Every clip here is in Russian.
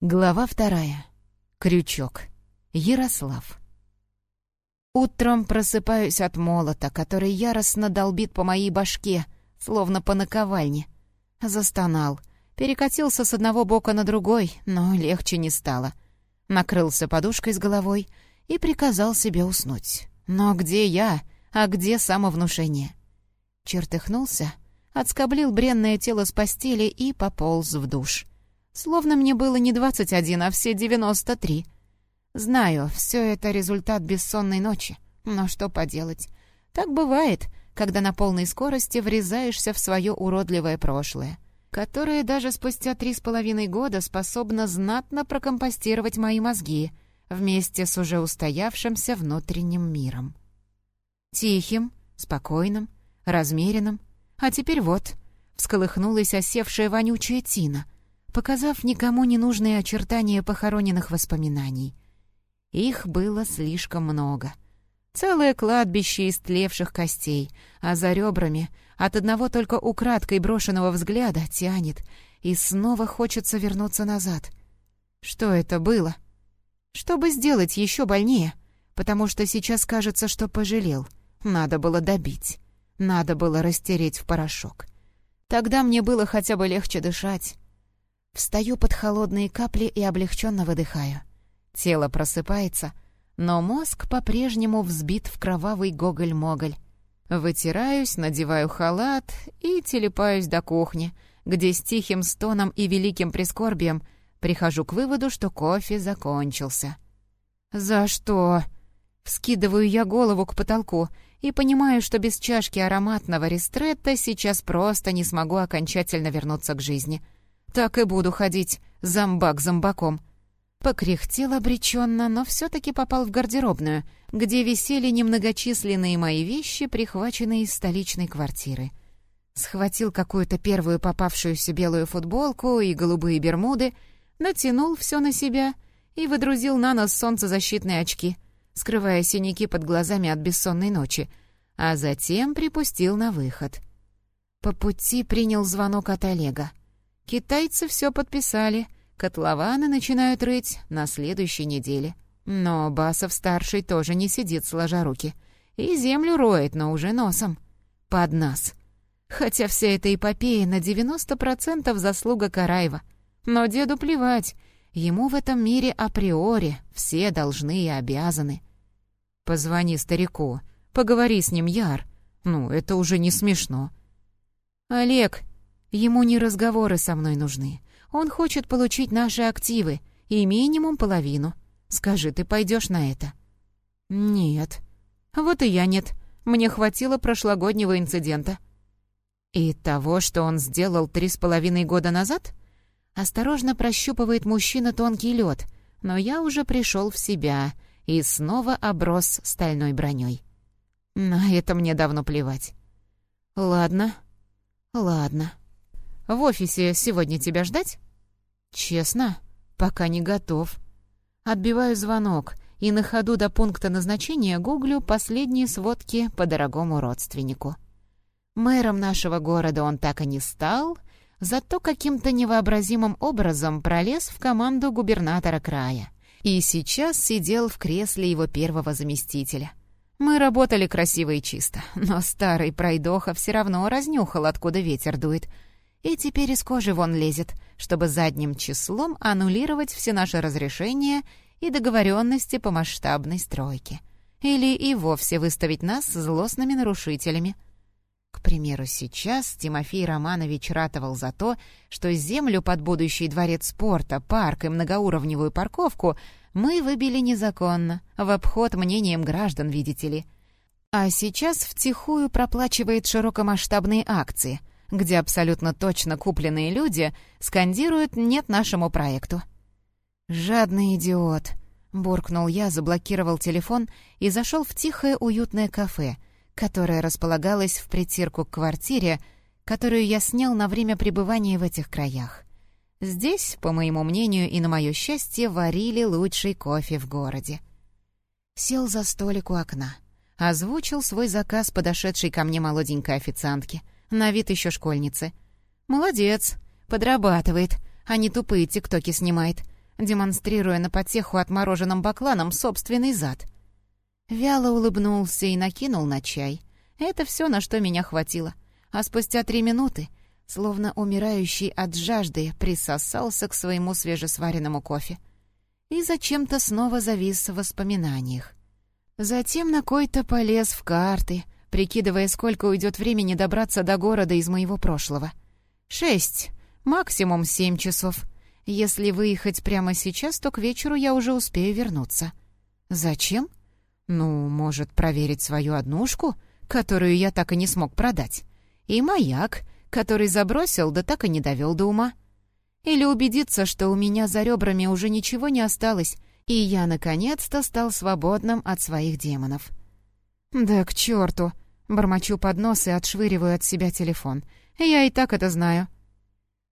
Глава вторая. Крючок. Ярослав. Утром просыпаюсь от молота, который яростно долбит по моей башке, словно по наковальне. Застонал. Перекатился с одного бока на другой, но легче не стало. Накрылся подушкой с головой и приказал себе уснуть. Но где я, а где самовнушение? Чертыхнулся, отскоблил бренное тело с постели и пополз в душ. Словно мне было не 21, а все 93. Знаю, все это результат бессонной ночи. Но что поделать? Так бывает, когда на полной скорости врезаешься в свое уродливое прошлое, которое даже спустя три с половиной года способно знатно прокомпостировать мои мозги вместе с уже устоявшимся внутренним миром. Тихим, спокойным, размеренным. А теперь вот, всколыхнулась осевшая вонючая тина — показав никому не нужные очертания похороненных воспоминаний. Их было слишком много. Целое кладбище истлевших костей, а за ребрами от одного только украдкой брошенного взгляда тянет, и снова хочется вернуться назад. Что это было? Чтобы сделать еще больнее, потому что сейчас кажется, что пожалел. Надо было добить. Надо было растереть в порошок. Тогда мне было хотя бы легче дышать. Встаю под холодные капли и облегченно выдыхаю. Тело просыпается, но мозг по-прежнему взбит в кровавый гоголь-моголь. Вытираюсь, надеваю халат и телепаюсь до кухни, где с тихим стоном и великим прискорбием прихожу к выводу, что кофе закончился. «За что?» Вскидываю я голову к потолку и понимаю, что без чашки ароматного ристретта сейчас просто не смогу окончательно вернуться к жизни — так и буду ходить, зомбак зомбаком. Покряхтел обреченно, но все-таки попал в гардеробную, где висели немногочисленные мои вещи, прихваченные из столичной квартиры. Схватил какую-то первую попавшуюся белую футболку и голубые бермуды, натянул все на себя и выдрузил на нос солнцезащитные очки, скрывая синяки под глазами от бессонной ночи, а затем припустил на выход. По пути принял звонок от Олега. Китайцы все подписали. Котлованы начинают рыть на следующей неделе. Но Басов-старший тоже не сидит сложа руки. И землю роет, но уже носом. Под нас. Хотя вся эта эпопея на 90% заслуга Караева. Но деду плевать. Ему в этом мире априори все должны и обязаны. Позвони старику, поговори с ним, Яр. Ну, это уже не смешно. «Олег, Ему не разговоры со мной нужны. Он хочет получить наши активы, и минимум половину. Скажи, ты пойдешь на это?» «Нет». «Вот и я нет. Мне хватило прошлогоднего инцидента». «И того, что он сделал три с половиной года назад?» Осторожно прощупывает мужчина тонкий лед, но я уже пришел в себя и снова оброс стальной броней. На это мне давно плевать. «Ладно, ладно». В офисе сегодня тебя ждать?» «Честно? Пока не готов». Отбиваю звонок и на ходу до пункта назначения гуглю последние сводки по дорогому родственнику. Мэром нашего города он так и не стал, зато каким-то невообразимым образом пролез в команду губернатора края. И сейчас сидел в кресле его первого заместителя. Мы работали красиво и чисто, но старый пройдоха все равно разнюхал, откуда ветер дует — и теперь из кожи вон лезет, чтобы задним числом аннулировать все наши разрешения и договоренности по масштабной стройке. Или и вовсе выставить нас злостными нарушителями. К примеру, сейчас Тимофей Романович ратовал за то, что землю под будущий дворец спорта, парк и многоуровневую парковку мы выбили незаконно, в обход мнением граждан, видите ли. А сейчас втихую проплачивает широкомасштабные акции — где абсолютно точно купленные люди скандируют «нет нашему проекту». «Жадный идиот», — буркнул я, заблокировал телефон и зашел в тихое уютное кафе, которое располагалось в притирку к квартире, которую я снял на время пребывания в этих краях. Здесь, по моему мнению и на мое счастье, варили лучший кофе в городе. Сел за столик у окна, озвучил свой заказ подошедшей ко мне молоденькой официантке — на вид еще школьницы. «Молодец, подрабатывает, а не тупые тиктоки снимает. демонстрируя на потеху отмороженным бакланом собственный зад. Вяло улыбнулся и накинул на чай. Это все, на что меня хватило. А спустя три минуты, словно умирающий от жажды, присосался к своему свежесваренному кофе. И зачем-то снова завис в воспоминаниях. Затем на кой-то полез в карты, прикидывая, сколько уйдет времени добраться до города из моего прошлого. Шесть, максимум семь часов. Если выехать прямо сейчас, то к вечеру я уже успею вернуться. Зачем? Ну, может, проверить свою однушку, которую я так и не смог продать. И маяк, который забросил, да так и не довел до ума. Или убедиться, что у меня за ребрами уже ничего не осталось, и я наконец-то стал свободным от своих демонов. «Да к черту!» — бормочу под нос и отшвыриваю от себя телефон. «Я и так это знаю».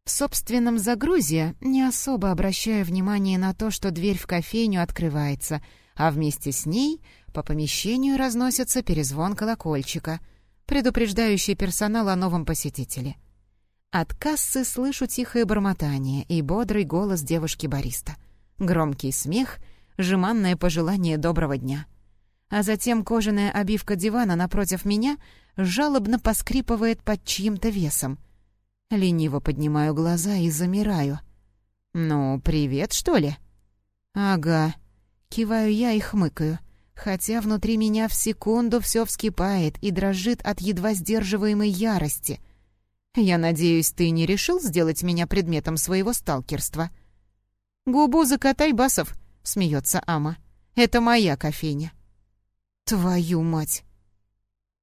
В собственном загрузе не особо обращаю внимание на то, что дверь в кофейню открывается, а вместе с ней по помещению разносится перезвон колокольчика, предупреждающий персонал о новом посетителе. От кассы слышу тихое бормотание и бодрый голос девушки-бариста. Громкий смех, жеманное пожелание доброго дня. А затем кожаная обивка дивана напротив меня жалобно поскрипывает под чьим-то весом. Лениво поднимаю глаза и замираю. «Ну, привет, что ли?» «Ага». Киваю я и хмыкаю, хотя внутри меня в секунду все вскипает и дрожит от едва сдерживаемой ярости. «Я надеюсь, ты не решил сделать меня предметом своего сталкерства?» «Губу закатай, Басов», — смеется Ама. «Это моя кофейня». «Твою мать!»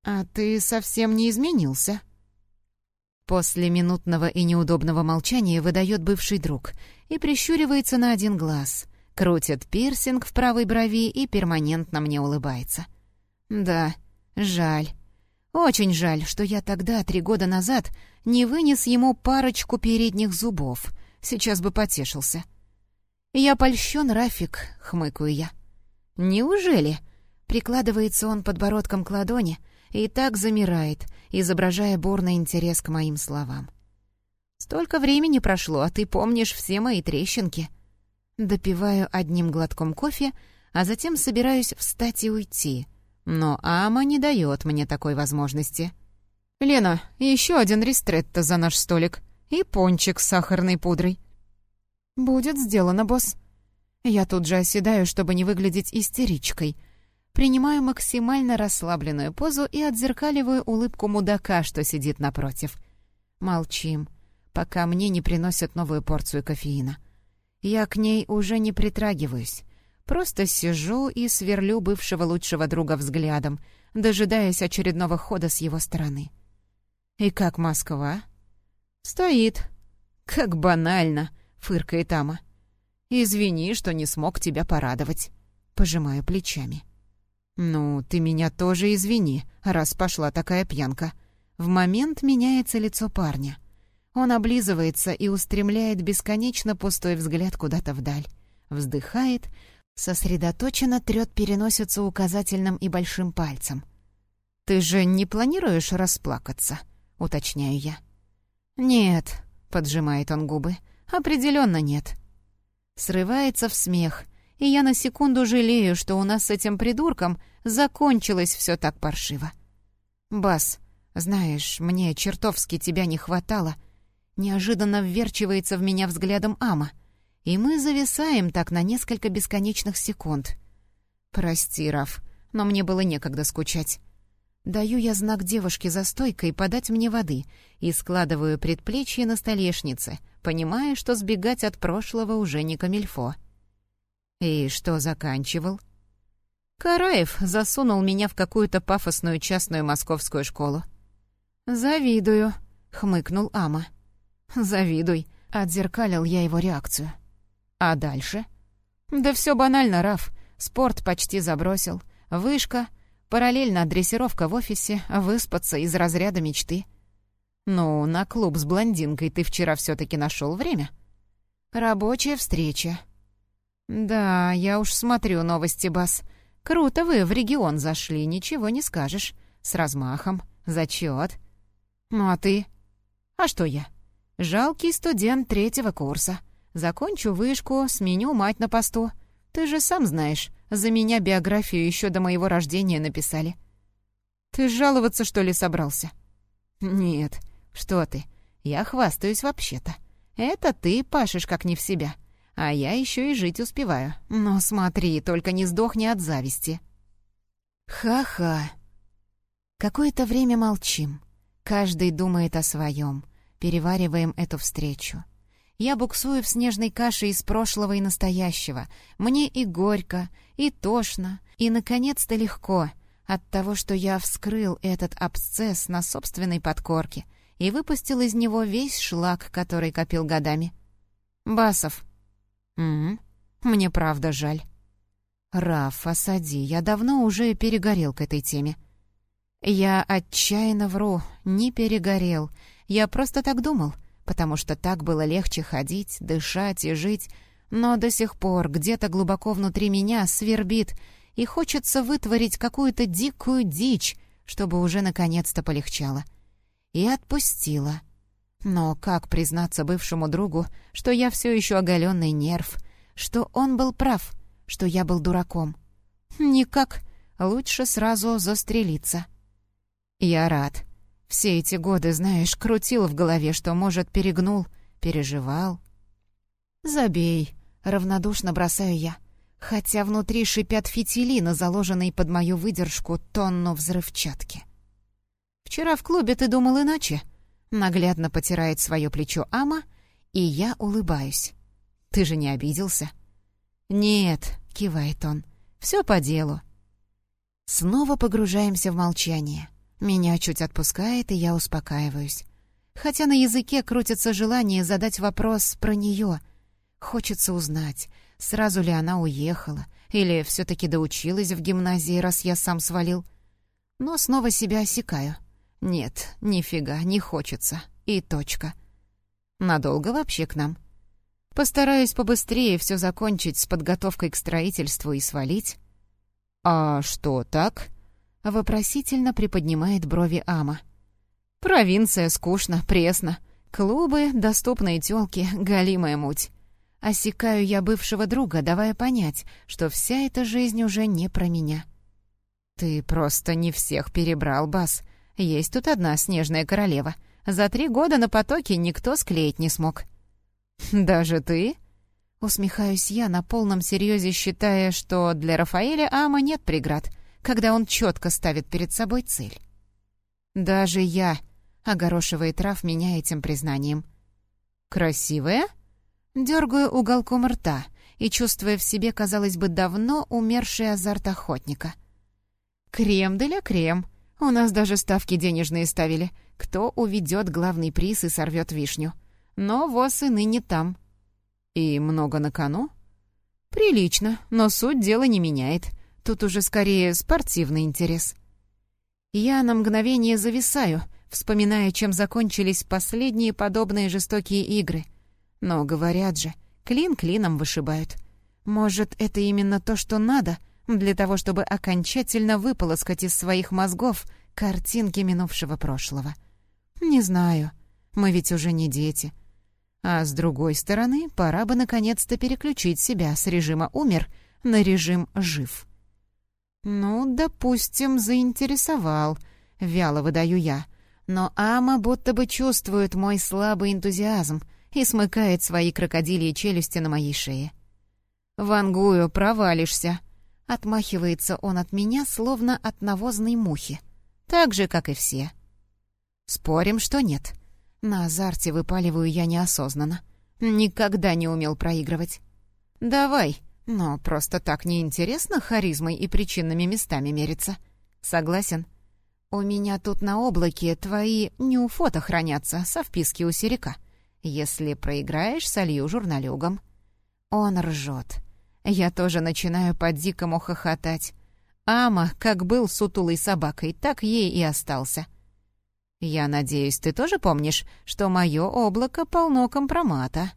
«А ты совсем не изменился?» После минутного и неудобного молчания выдает бывший друг и прищуривается на один глаз, крутит пирсинг в правой брови и перманентно мне улыбается. «Да, жаль. Очень жаль, что я тогда, три года назад, не вынес ему парочку передних зубов. Сейчас бы потешился. «Я польщен, Рафик», — хмыкаю я. «Неужели?» — прикладывается он подбородком к ладони и так замирает, изображая бурный интерес к моим словам. «Столько времени прошло, а ты помнишь все мои трещинки». Допиваю одним глотком кофе, а затем собираюсь встать и уйти. Но Ама не дает мне такой возможности. «Лена, еще один ристретто за наш столик и пончик с сахарной пудрой. «Будет сделано, босс». Я тут же оседаю, чтобы не выглядеть истеричкой. Принимаю максимально расслабленную позу и отзеркаливаю улыбку мудака, что сидит напротив. Молчим, пока мне не приносят новую порцию кофеина. Я к ней уже не притрагиваюсь. Просто сижу и сверлю бывшего лучшего друга взглядом, дожидаясь очередного хода с его стороны. «И как Москва?» «Стоит. Как банально!» фыркает Ама. «Извини, что не смог тебя порадовать». Пожимаю плечами. «Ну, ты меня тоже извини, раз пошла такая пьянка». В момент меняется лицо парня. Он облизывается и устремляет бесконечно пустой взгляд куда-то вдаль. Вздыхает, сосредоточенно трёт переносицу указательным и большим пальцем. «Ты же не планируешь расплакаться?» — уточняю я. «Нет», — поджимает он губы, — Определенно нет. Срывается в смех, и я на секунду жалею, что у нас с этим придурком закончилось все так паршиво. Бас, знаешь, мне чертовски тебя не хватало. Неожиданно вверчивается в меня взглядом Ама, и мы зависаем так на несколько бесконечных секунд. Прости, Раф, но мне было некогда скучать. Даю я знак девушке за стойкой подать мне воды и складываю предплечье на столешнице, понимая, что сбегать от прошлого уже не камильфо. И что заканчивал? Караев засунул меня в какую-то пафосную частную московскую школу. «Завидую», — хмыкнул Ама. «Завидуй», — отзеркалил я его реакцию. «А дальше?» «Да все банально, Раф. Спорт почти забросил. Вышка — Параллельно дрессировка в офисе, выспаться из разряда мечты. «Ну, на клуб с блондинкой ты вчера все-таки нашел время?» «Рабочая встреча». «Да, я уж смотрю новости, Бас. Круто вы в регион зашли, ничего не скажешь. С размахом, зачет. Ну а ты?» «А что я?» «Жалкий студент третьего курса. Закончу вышку, сменю мать на посту. Ты же сам знаешь, за меня биографию еще до моего рождения написали. Ты жаловаться, что ли, собрался? Нет, что ты, я хвастаюсь вообще-то. Это ты пашешь как не в себя, а я еще и жить успеваю. Но смотри, только не сдохни от зависти. Ха-ха. Какое-то время молчим. Каждый думает о своем. Перевариваем эту встречу. Я буксую в снежной каше из прошлого и настоящего. Мне и горько, и тошно, и, наконец-то, легко от того, что я вскрыл этот абсцесс на собственной подкорке и выпустил из него весь шлак, который копил годами. Басов. Угу. Мне правда жаль. Раф, осади, я давно уже перегорел к этой теме. Я отчаянно вру, не перегорел. Я просто так думал потому что так было легче ходить, дышать и жить, но до сих пор где-то глубоко внутри меня свербит, и хочется вытворить какую-то дикую дичь, чтобы уже наконец-то полегчало. И отпустила. Но как признаться бывшему другу, что я все еще оголенный нерв, что он был прав, что я был дураком? Никак. Лучше сразу застрелиться. Я рад. Все эти годы, знаешь, крутил в голове, что, может, перегнул, переживал. «Забей», — равнодушно бросаю я, хотя внутри шипят фитили на заложенной под мою выдержку тонну взрывчатки. «Вчера в клубе ты думал иначе», — наглядно потирает свое плечо Ама, и я улыбаюсь. «Ты же не обиделся?» «Нет», — кивает он, — «все по делу». Снова погружаемся в молчание. Меня чуть отпускает, и я успокаиваюсь. Хотя на языке крутится желание задать вопрос про нее. Хочется узнать, сразу ли она уехала, или все-таки доучилась в гимназии, раз я сам свалил. Но снова себя осекаю. Нет, нифига, не хочется. И точка. Надолго вообще к нам? Постараюсь побыстрее все закончить с подготовкой к строительству и свалить. «А что так?» Вопросительно приподнимает брови Ама. «Провинция, скучно, пресно. Клубы, доступные тёлки, галимая муть. Осекаю я бывшего друга, давая понять, что вся эта жизнь уже не про меня. Ты просто не всех перебрал, Бас. Есть тут одна снежная королева. За три года на потоке никто склеить не смог». «Даже ты?» Усмехаюсь я на полном серьезе, считая, что для Рафаэля Ама нет преград — когда он четко ставит перед собой цель. «Даже я», — огорошивает Раф меня этим признанием. «Красивая?» Дергаю уголком рта и чувствуя в себе, казалось бы, давно умерший азарт охотника. «Крем для крем. У нас даже ставки денежные ставили. Кто уведет главный приз и сорвет вишню. Но воз и ныне там». «И много на кону?» «Прилично, но суть дела не меняет. Тут уже скорее спортивный интерес. Я на мгновение зависаю, вспоминая, чем закончились последние подобные жестокие игры. Но, говорят же, клин клином вышибают. Может, это именно то, что надо для того, чтобы окончательно выполоскать из своих мозгов картинки минувшего прошлого? Не знаю. Мы ведь уже не дети. А с другой стороны, пора бы наконец-то переключить себя с режима «умер» на режим «жив». «Ну, допустим, заинтересовал», — вяло выдаю я. Но Ама будто бы чувствует мой слабый энтузиазм и смыкает свои крокодилии челюсти на моей шее. «Вангую, провалишься», — отмахивается он от меня, словно от навозной мухи. Так же, как и все. «Спорим, что нет?» На азарте выпаливаю я неосознанно. Никогда не умел проигрывать. «Давай», но просто так неинтересно харизмой и причинными местами мериться. Согласен? У меня тут на облаке твои нюфото хранятся со вписки у Серика. Если проиграешь, солью журналюгом. Он ржет. Я тоже начинаю по-дикому хохотать. Ама, как был сутулой собакой, так ей и остался. Я надеюсь, ты тоже помнишь, что мое облако полно компромата.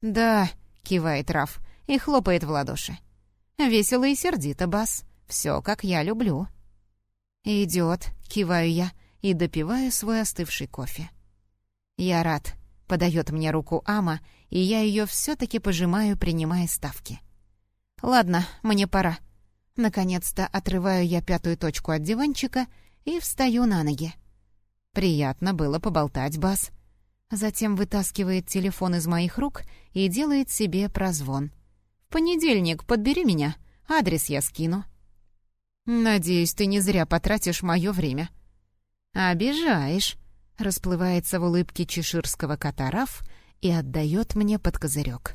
«Да», — кивает Раф, и хлопает в ладоши. Весело и сердито, Бас. Все, как я люблю. «Идет», — киваю я и допиваю свой остывший кофе. «Я рад. — подает мне руку Ама, и я ее все-таки пожимаю, принимая ставки. «Ладно, мне пора». Наконец-то отрываю я пятую точку от диванчика и встаю на ноги. Приятно было поболтать, Бас. Затем вытаскивает телефон из моих рук и делает себе прозвон. «В понедельник подбери меня, адрес я скину». «Надеюсь, ты не зря потратишь мое время». «Обижаешь», — расплывается в улыбке чеширского кота Раф и отдает мне под козырек.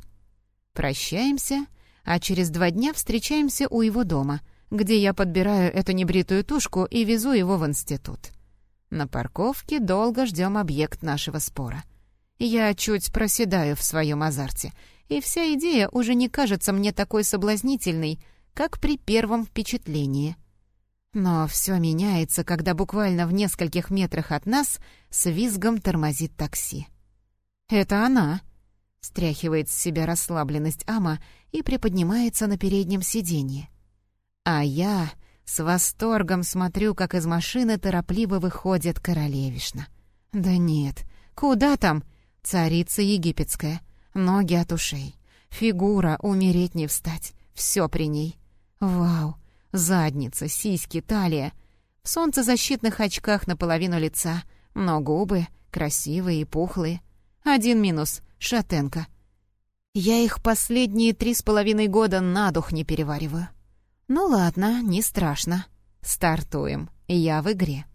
Прощаемся, а через два дня встречаемся у его дома, где я подбираю эту небритую тушку и везу его в институт. На парковке долго ждем объект нашего спора. Я чуть проседаю в своем азарте, и вся идея уже не кажется мне такой соблазнительной, как при первом впечатлении. Но все меняется, когда буквально в нескольких метрах от нас с визгом тормозит такси. «Это она!» — стряхивает с себя расслабленность Ама и приподнимается на переднем сиденье. А я с восторгом смотрю, как из машины торопливо выходит королевишна. Да нет, куда там? Царица египетская. Ноги от ушей. Фигура, умереть не встать. Все при ней. Вау! Задница, сиськи, талия. В солнцезащитных очках наполовину лица. Но губы красивые и пухлые. Один минус — шатенка. Я их последние три с половиной года на дух не перевариваю. «Ну ладно, не страшно. Стартуем. Я в игре».